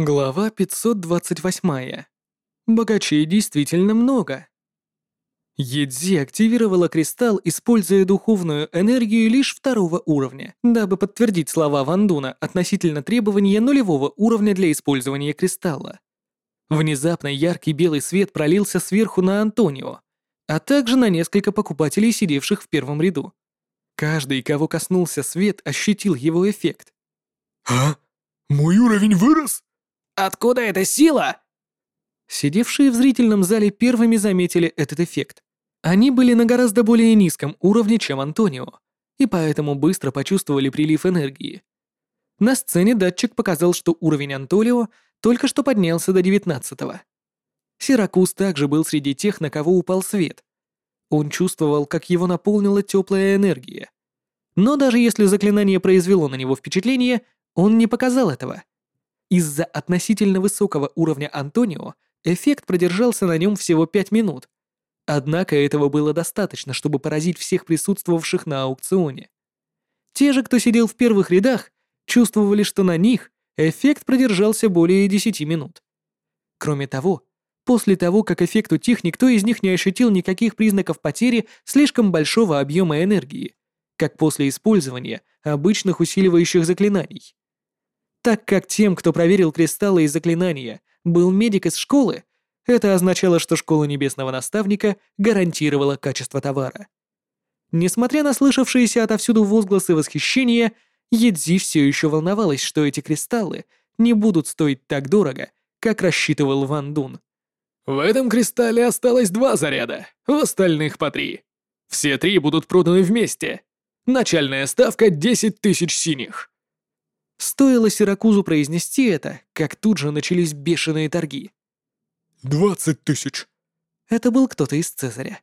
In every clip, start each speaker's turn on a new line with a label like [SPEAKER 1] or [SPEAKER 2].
[SPEAKER 1] Глава 528. Богачей действительно много. Едзи активировала кристалл, используя духовную энергию лишь второго уровня, дабы подтвердить слова Вандуна относительно требования нулевого уровня для использования кристалла. Внезапно яркий белый свет пролился сверху на Антонио, а также на несколько покупателей, сидевших в первом ряду. Каждый, кого коснулся свет, ощутил его эффект.
[SPEAKER 2] «А? Мой уровень вырос?»
[SPEAKER 3] Откуда эта сила?»
[SPEAKER 1] Сидевшие в зрительном зале первыми заметили этот эффект. Они были на гораздо более низком уровне, чем Антонио, и поэтому быстро почувствовали прилив энергии. На сцене датчик показал, что уровень Антонио только что поднялся до 19-го. Сиракуз также был среди тех, на кого упал свет. Он чувствовал, как его наполнила теплая энергия. Но даже если заклинание произвело на него впечатление, он не показал этого. Из-за относительно высокого уровня Антонио эффект продержался на нем всего 5 минут. Однако этого было достаточно, чтобы поразить всех присутствовавших на аукционе. Те же, кто сидел в первых рядах, чувствовали, что на них эффект продержался более 10 минут. Кроме того, после того, как эффект утих, никто из них не ощутил никаких признаков потери слишком большого объема энергии, как после использования обычных усиливающих заклинаний. Так как тем, кто проверил кристаллы и заклинания, был медик из школы, это означало, что школа небесного наставника гарантировала качество товара. Несмотря на слышавшиеся отовсюду возгласы восхищения, Едзи все еще волновалась, что эти кристаллы не будут стоить так дорого, как рассчитывал Ван Дун.
[SPEAKER 2] В этом кристалле осталось два заряда, в остальных по три. Все три будут проданы вместе. Начальная ставка 10 тысяч синих.
[SPEAKER 1] Стоило Сиракузу произнести это, как тут же начались бешеные торги.
[SPEAKER 2] «Двадцать тысяч!»
[SPEAKER 1] Это был кто-то из Цезаря.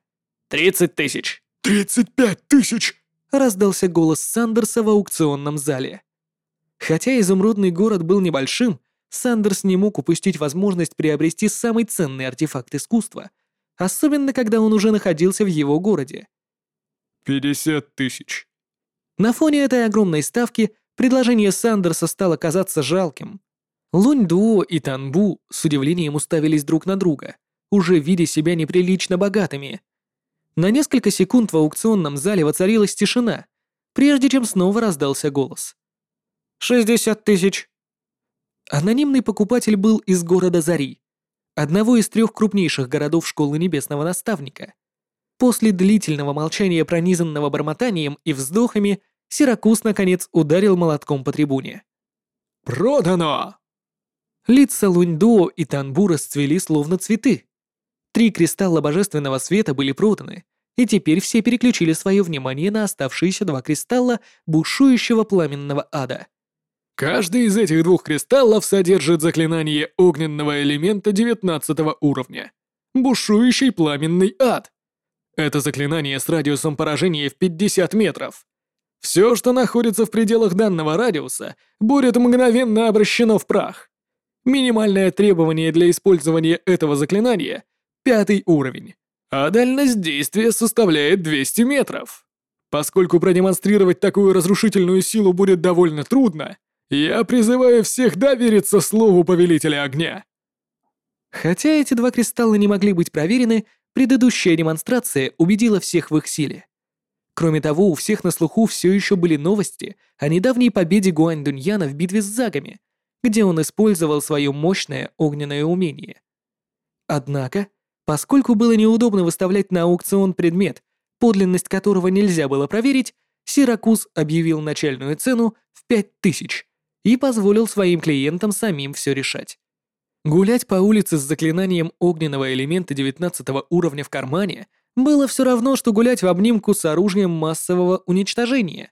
[SPEAKER 3] «Тридцать тысяч!»
[SPEAKER 2] «Тридцать пять тысяч!»
[SPEAKER 1] Раздался голос Сандерса в аукционном зале. Хотя изумрудный город был небольшим, Сандерс не мог упустить возможность приобрести самый ценный артефакт искусства, особенно когда он уже находился в его городе.
[SPEAKER 2] «Пятьдесят тысяч!»
[SPEAKER 1] На фоне этой огромной ставки Предложение Сандерса стало казаться жалким. Лунь-Дуо и Танбу с удивлением уставились друг на друга, уже видя себя неприлично богатыми. На несколько секунд в аукционном зале воцарилась тишина, прежде чем снова раздался голос. «Шестьдесят тысяч!» Анонимный покупатель был из города Зари, одного из трех крупнейших городов Школы Небесного Наставника. После длительного молчания, пронизанного бормотанием и вздохами, Сиракус, наконец, ударил молотком по трибуне.
[SPEAKER 2] «Продано!»
[SPEAKER 1] Лица Луньдуо и Танбу расцвели словно цветы. Три кристалла божественного света были проданы, и теперь все переключили свое внимание на оставшиеся два кристалла бушующего пламенного ада.
[SPEAKER 2] Каждый из этих двух кристаллов содержит заклинание огненного элемента 19 уровня. Бушующий пламенный ад. Это заклинание с радиусом поражения в 50 метров. Все, что находится в пределах данного радиуса, будет мгновенно обращено в прах. Минимальное требование для использования этого заклинания — пятый уровень, а дальность действия составляет 200 метров. Поскольку продемонстрировать такую разрушительную силу будет довольно трудно, я призываю всех довериться слову Повелителя Огня.
[SPEAKER 1] Хотя эти два кристалла не могли быть проверены, предыдущая демонстрация убедила всех в их силе. Кроме того, у всех на слуху все еще были новости о недавней победе Гуань Дуньяна в битве с Загами, где он использовал свое мощное огненное умение. Однако, поскольку было неудобно выставлять на аукцион предмет, подлинность которого нельзя было проверить, Сиракуз объявил начальную цену в 5000 и позволил своим клиентам самим все решать. Гулять по улице с заклинанием огненного элемента 19 уровня в кармане было все равно, что гулять в обнимку с оружием массового уничтожения.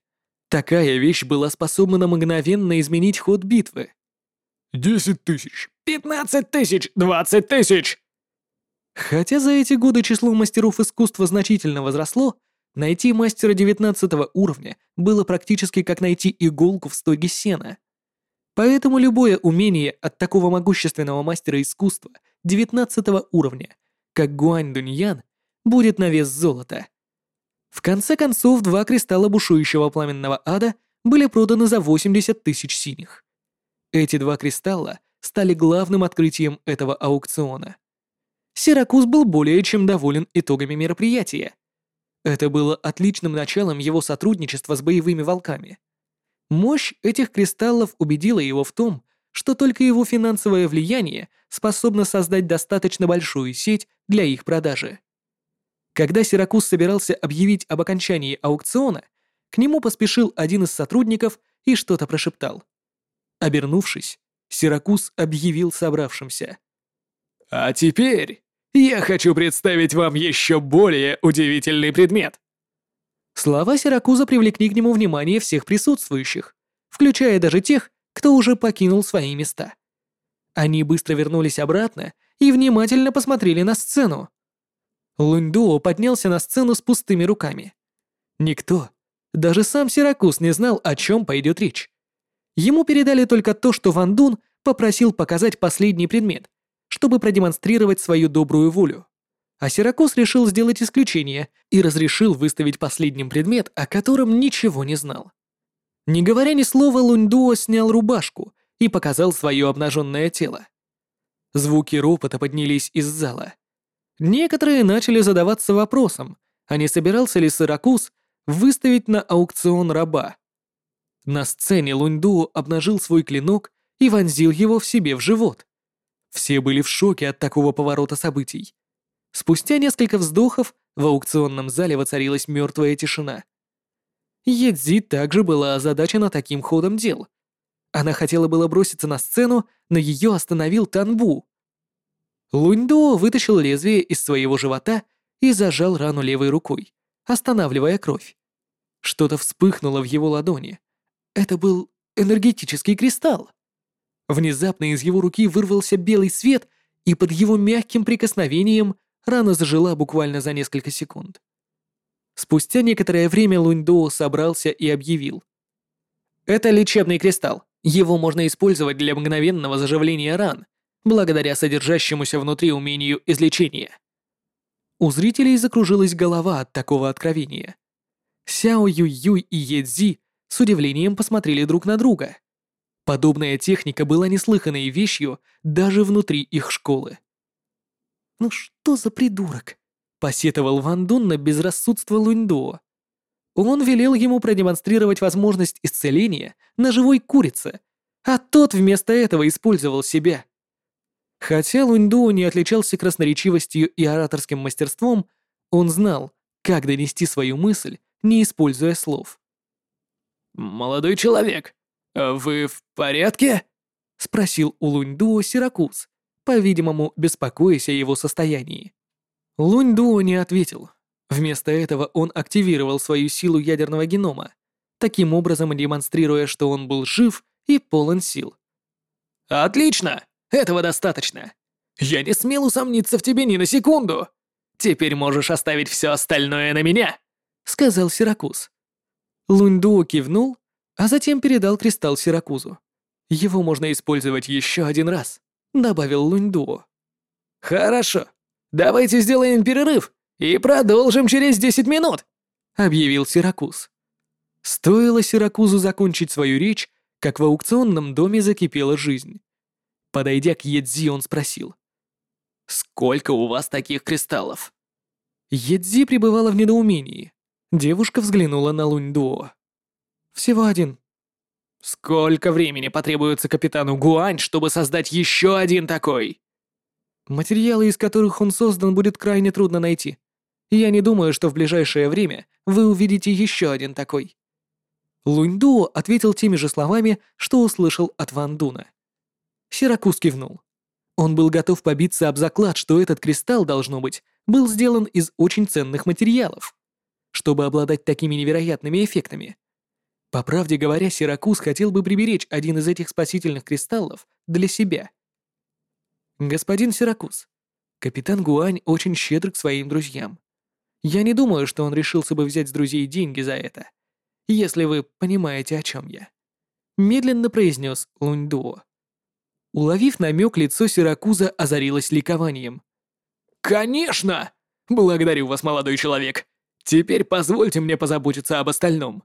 [SPEAKER 1] Такая вещь была способна на мгновенно изменить ход битвы.
[SPEAKER 2] «Десять тысяч!»
[SPEAKER 3] «Пятнадцать тысяч! Двадцать тысяч!»
[SPEAKER 1] Хотя за эти годы число мастеров искусства значительно возросло, найти мастера 19 уровня было практически как найти иголку в стоге сена. Поэтому любое умение от такого могущественного мастера искусства 19 уровня, как Гуань Дуньян, будет на вес золота. В конце концов, два кристалла бушующего пламенного ада были проданы за 80 тысяч синих. Эти два кристалла стали главным открытием этого аукциона. Сиракуз был более чем доволен итогами мероприятия. Это было отличным началом его сотрудничества с боевыми волками. Мощь этих кристаллов убедила его в том, что только его финансовое влияние способно создать достаточно большую сеть для их продажи. Когда Сиракуз собирался объявить об окончании аукциона, к нему поспешил один из сотрудников и что-то прошептал. Обернувшись, Сиракуз объявил собравшимся.
[SPEAKER 3] «А теперь я хочу представить вам еще более удивительный предмет».
[SPEAKER 1] Слова Сиракуза привлекли к нему внимание всех присутствующих, включая даже тех, кто уже покинул свои места. Они быстро вернулись обратно и внимательно посмотрели на сцену. Лундуо поднялся на сцену с пустыми руками. Никто, даже сам Сиракуз не знал, о чем пойдет речь. Ему передали только то, что Ван Дун попросил показать последний предмет, чтобы продемонстрировать свою добрую волю. А Сиракуз решил сделать исключение и разрешил выставить последним предмет, о котором ничего не знал. Не говоря ни слова, Лундуо снял рубашку и показал свое обнаженное тело. Звуки ропота поднялись из зала. Некоторые начали задаваться вопросом, а не собирался ли Сиракуз выставить на аукцион раба. На сцене Луньдуо обнажил свой клинок и вонзил его в себе в живот. Все были в шоке от такого поворота событий. Спустя несколько вздохов в аукционном зале воцарилась мертвая тишина. Едзи также была озадачена таким ходом дел. Она хотела было броситься на сцену, но ее остановил Танбу. Луньдуо вытащил лезвие из своего живота и зажал рану левой рукой останавливая кровь. Что-то вспыхнуло в его ладони. Это был энергетический кристалл. Внезапно из его руки вырвался белый свет, и под его мягким прикосновением рана зажила буквально за несколько секунд. Спустя некоторое время Луньдоу собрался и объявил. «Это лечебный кристалл. Его можно использовать для мгновенного заживления ран, благодаря содержащемуся внутри умению излечения. У зрителей закружилась голова от такого откровения. Сяо Юй-Юй и Едзи с удивлением посмотрели друг на друга. Подобная техника была неслыханной вещью даже внутри их школы. «Ну что за придурок?» — посетовал Ван Дун на безрассудство Луньдуо. Он велел ему продемонстрировать возможность исцеления на живой курице, а тот вместо этого использовал себя. Хотя Луньдуо не отличался красноречивостью и ораторским мастерством, он знал, как донести свою мысль, не используя слов.
[SPEAKER 3] «Молодой человек, вы в порядке?» — спросил у Луньдуо Сиракуз, по-видимому, беспокоясь о его состоянии.
[SPEAKER 1] Луньдуо не ответил. Вместо этого он активировал свою силу ядерного генома, таким образом демонстрируя, что он был жив и полон сил.
[SPEAKER 3] «Отлично! Этого достаточно. Я не смел усомниться в тебе ни на секунду. Теперь можешь оставить все остальное на меня», — сказал Сиракуз.
[SPEAKER 1] Луньдуо кивнул, а затем передал кристалл Сиракузу. «Его можно использовать еще один раз», — добавил Луньдуо.
[SPEAKER 3] «Хорошо. Давайте сделаем перерыв и продолжим через 10 минут», — объявил Сиракуз.
[SPEAKER 1] Стоило Сиракузу закончить свою речь, как в аукционном доме закипела жизнь. Подойдя к Едзи, он спросил.
[SPEAKER 3] «Сколько у вас таких кристаллов?»
[SPEAKER 1] Едзи пребывала в недоумении. Девушка взглянула на Луньдуо. «Всего один».
[SPEAKER 3] «Сколько времени потребуется капитану Гуань, чтобы создать еще один такой?»
[SPEAKER 1] «Материалы, из которых он создан, будет крайне трудно найти. Я не думаю, что в ближайшее время вы увидите еще один такой». Луньдуо ответил теми же словами, что услышал от Ван Дуна. Сиракуз кивнул. Он был готов побиться об заклад, что этот кристалл, должно быть, был сделан из очень ценных материалов, чтобы обладать такими невероятными эффектами. По правде говоря, Сиракуз хотел бы приберечь один из этих спасительных кристаллов для себя. Господин Сиракуз, капитан Гуань очень щедр к своим друзьям. Я не думаю, что он решился бы взять с друзей деньги за это, если вы понимаете, о чем я. Медленно произнес Луньдуо. Уловив намек, лицо Сиракуза озарилось ликованием.
[SPEAKER 3] «Конечно! Благодарю вас, молодой человек. Теперь позвольте мне позаботиться об остальном».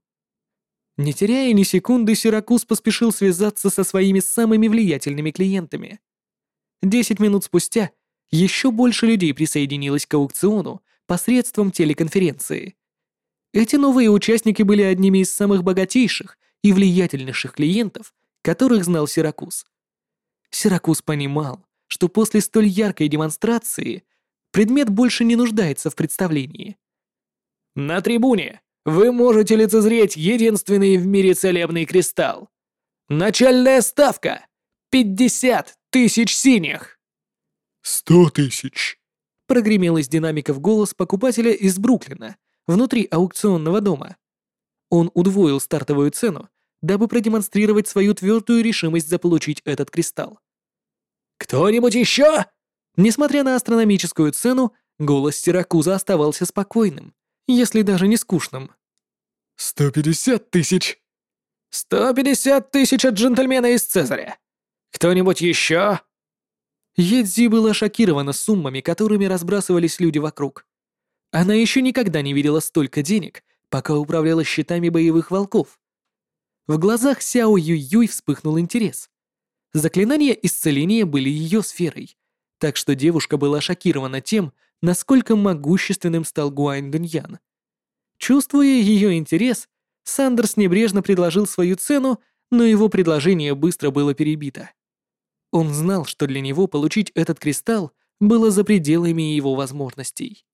[SPEAKER 1] Не теряя ни секунды, Сиракуз поспешил связаться со своими самыми влиятельными клиентами. Десять минут спустя еще больше людей присоединилось к аукциону посредством телеконференции. Эти новые участники были одними из самых богатейших и влиятельнейших клиентов, которых знал Сиракуз. Сиракуз понимал, что после столь яркой демонстрации предмет больше не нуждается в представлении.
[SPEAKER 3] На трибуне вы можете лицезреть единственный в мире целебный кристалл. Начальная ставка — 50 тысяч синих.
[SPEAKER 2] «Сто тысяч!»
[SPEAKER 1] — прогремел из динамиков голос покупателя из Бруклина, внутри аукционного дома. Он удвоил стартовую цену, дабы продемонстрировать свою твердую решимость заполучить этот кристалл.
[SPEAKER 3] «Кто-нибудь еще?»
[SPEAKER 1] Несмотря на астрономическую цену, голос Сиракуза оставался спокойным, если даже не скучным.
[SPEAKER 2] «Сто пятьдесят тысяч!»
[SPEAKER 3] «Сто пятьдесят тысяч от джентльмена из Цезаря! Кто-нибудь еще?»
[SPEAKER 1] Едзи была шокирована суммами, которыми разбрасывались люди вокруг. Она еще никогда не видела столько денег, пока управляла счетами боевых волков. В глазах Сяо Юй-Юй вспыхнул интерес. Заклинания исцеления были ее сферой, так что девушка была шокирована тем, насколько могущественным стал Гуань Дуньян. Чувствуя ее интерес, Сандерс небрежно предложил свою цену, но его предложение быстро было перебито. Он знал, что для него получить этот кристалл было за пределами его возможностей.